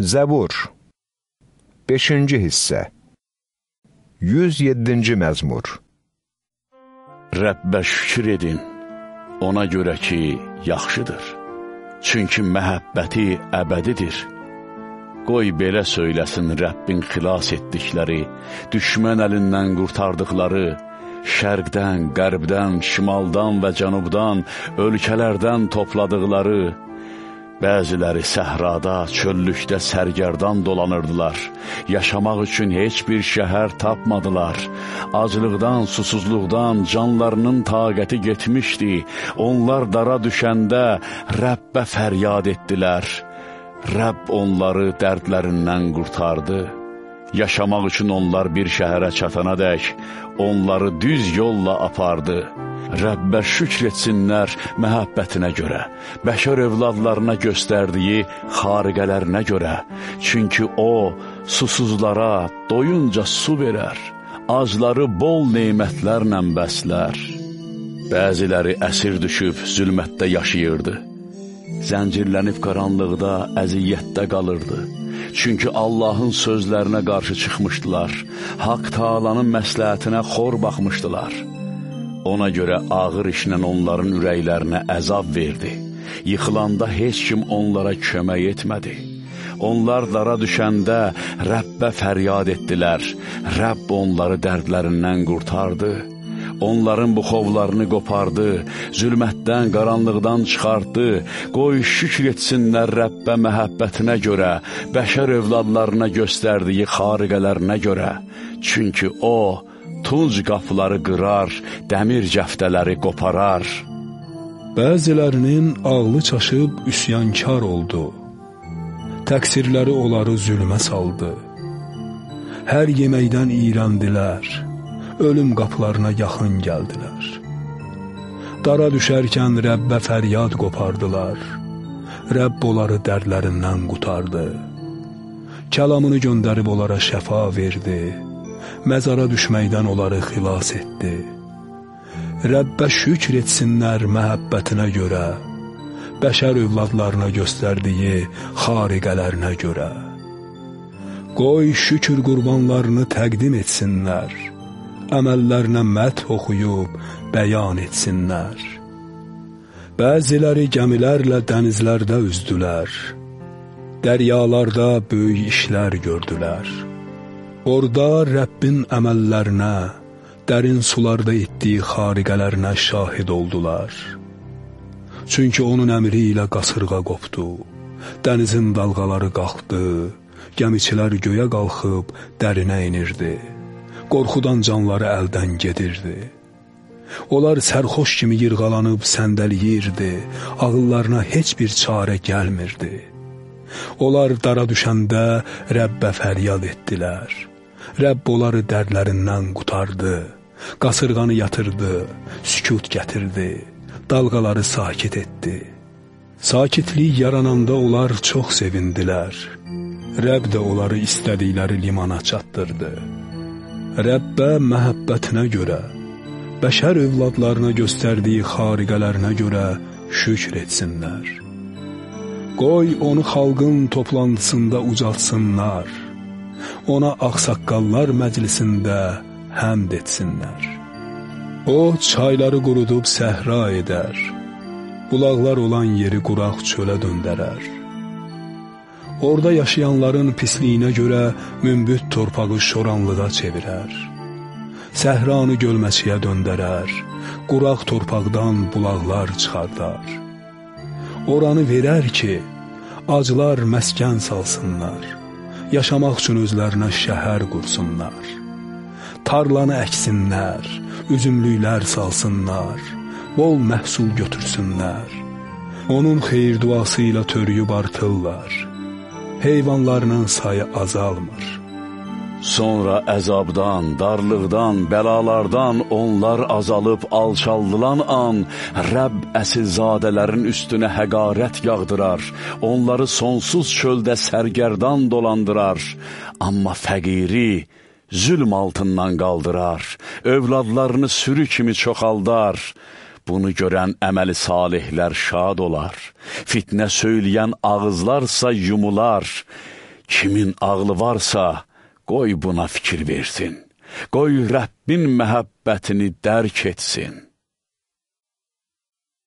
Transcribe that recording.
Zəbur 5-ci hissə 107-ci məzmur Rəbbə şükür edin, ona görə ki, yaxşıdır. Çünki məhəbbəti əbədidir. Qoy belə söyləsin Rəbbin xilas etdikləri, düşmən əlindən qurtardıqları, şərqdən, qərbdən, şimaldan və cənubdan, ölkələrdən topladıqları, Bəziləri səhrada, çöllükdə sərgərdan dolanırdılar. Yaşamaq üçün heç bir şəhər tapmadılar. Acılıqdan, susuzluqdan canlarının taqəti getmişdi. Onlar dara düşəndə Rəbbə fəryad etdilər. Rəbb onları dərdlərindən qurtardı. Yaşamaq üçün onlar bir şəhərə çatana dək, onları düz yolla apardı. Rəbbə şükr etsinlər məhəbbətinə görə, bəşər övladlarına göstərdiyi xariqələrinə görə. Çünki O, susuzlara doyunca su verər, acları bol neymətlərlə bəslər. Bəziləri əsir düşüb zülmətdə yaşayırdı. Zəncirlənib qaranlıqda, əziyyətdə qalırdı. Çünki Allahın sözlərinə qarşı çıxmışdılar, Haqq Taalanın məsləhətinə xor baxmışdılar. Ona görə ağır işlə onların ürəklərinə əzab verdi. Yıxılanda heç kim onlara kömək etmədi. Onlar dara düşəndə Rəbbə fəryad etdilər. Rəbb onları dərdlərindən qurtardı. Onların bu xovlarını qopardı, zülmətdən, qaranlıqdan çıxartdı. Qoy şükr etsinlər Rəbbə məhəbbətinə görə, bəşər övladlarına göstərdiyi xariqələrinə görə. Çünki O, tunc qapıları qırar, dəmir cəftələri qoparar. Bəzilərinin ağlı çaşıb üsyankar oldu. Təqsirləri onları zülmə saldı. Hər yeməkdən iyrəndilər, ölüm qapılarına yaxın gəldilər. Dara düşərkən Rəbbə fəryad qopardılar. Rəbb onları dərdlərindən qutardı. Kəlamını göndərib onlara şəfa verdi məzara düşməkdən onları xilas etdi. Rəbbə şükr etsinlər məhəbbətinə görə, bəşər övladlarına göstərdiyi xariqələrinə görə. Qoy şükür qurbanlarını təqdim etsinlər, əməllərinə mət oxuyub bəyan etsinlər. Bəziləri gəmilərlə dənizlərdə üzdülər, dəryalarda böyük işlər gördülər. Orada Rəbbin əməllərinə, dərin sularda etdiyi xariqələrinə şahid oldular. Çünki onun əmri ilə qasırğa qopdu, dənizin dalğaları qalxdı, gəmiçilər göyə qalxıb dərinə inirdi. Qorxudan canları əldən gedirdi. Onlar sərxoş kimi yırğalanıb səndəliyirdi, ağıllarına heç bir çarə gəlmirdi. Onlar dara düşəndə Rəbbə fəryad etdilər. Rəbb onları dərdlərindən qutardı, qasırğanı yatırdı, sükut gətirdi, dalğaları sakit etdi. Sakitlik yarananda onlar çox sevindilər. Rəbb də onları istədikləri limana çatdırdı. Rəbbə məhəbbətinə görə, bəşər övladlarına göstərdiyi xariqələrinə görə şükr etsinlər. Qoy onu xalqın toplantısında ucaltsınlar ona ağsaqqallar məclisində həmd etsinlər. O, çayları qurudub səhra edər, bulaqlar olan yeri quraq çölə döndərər. Orada yaşayanların pisliyinə görə mümbüt torpağı şoranlığa çevirər. Səhranı gölməçiyə döndərər, quraq torpaqdan bulaqlar çıxardar. Oranı verər ki, acılar məskən salsınlar yaşamaq üçün özlərinə şəhər qursunlar. Tarlanı əksinlər, üzümlüklər salsınlar, bol məhsul götürsünlər. Onun xeyir duası ilə törüyüb artırlar. Heyvanlarının sayı azalmır. Sonra əzabdan, darlıqdan, bəlalardan onlar azalıb alçaldılan an, Rəbb əsilzadələrin üstünə həqarət yağdırar, onları sonsuz çöldə sərgərdan dolandırar, amma fəqiri zülm altından qaldırar, övladlarını sürü kimi çoxaldar, Bunu görən əməli salihlər şad olar, fitnə söyləyən ağızlarsa yumular, Kimin ağlı varsa, qoy buna fikir versin. Qoy Rəbbin məhəbbətini dərk etsin.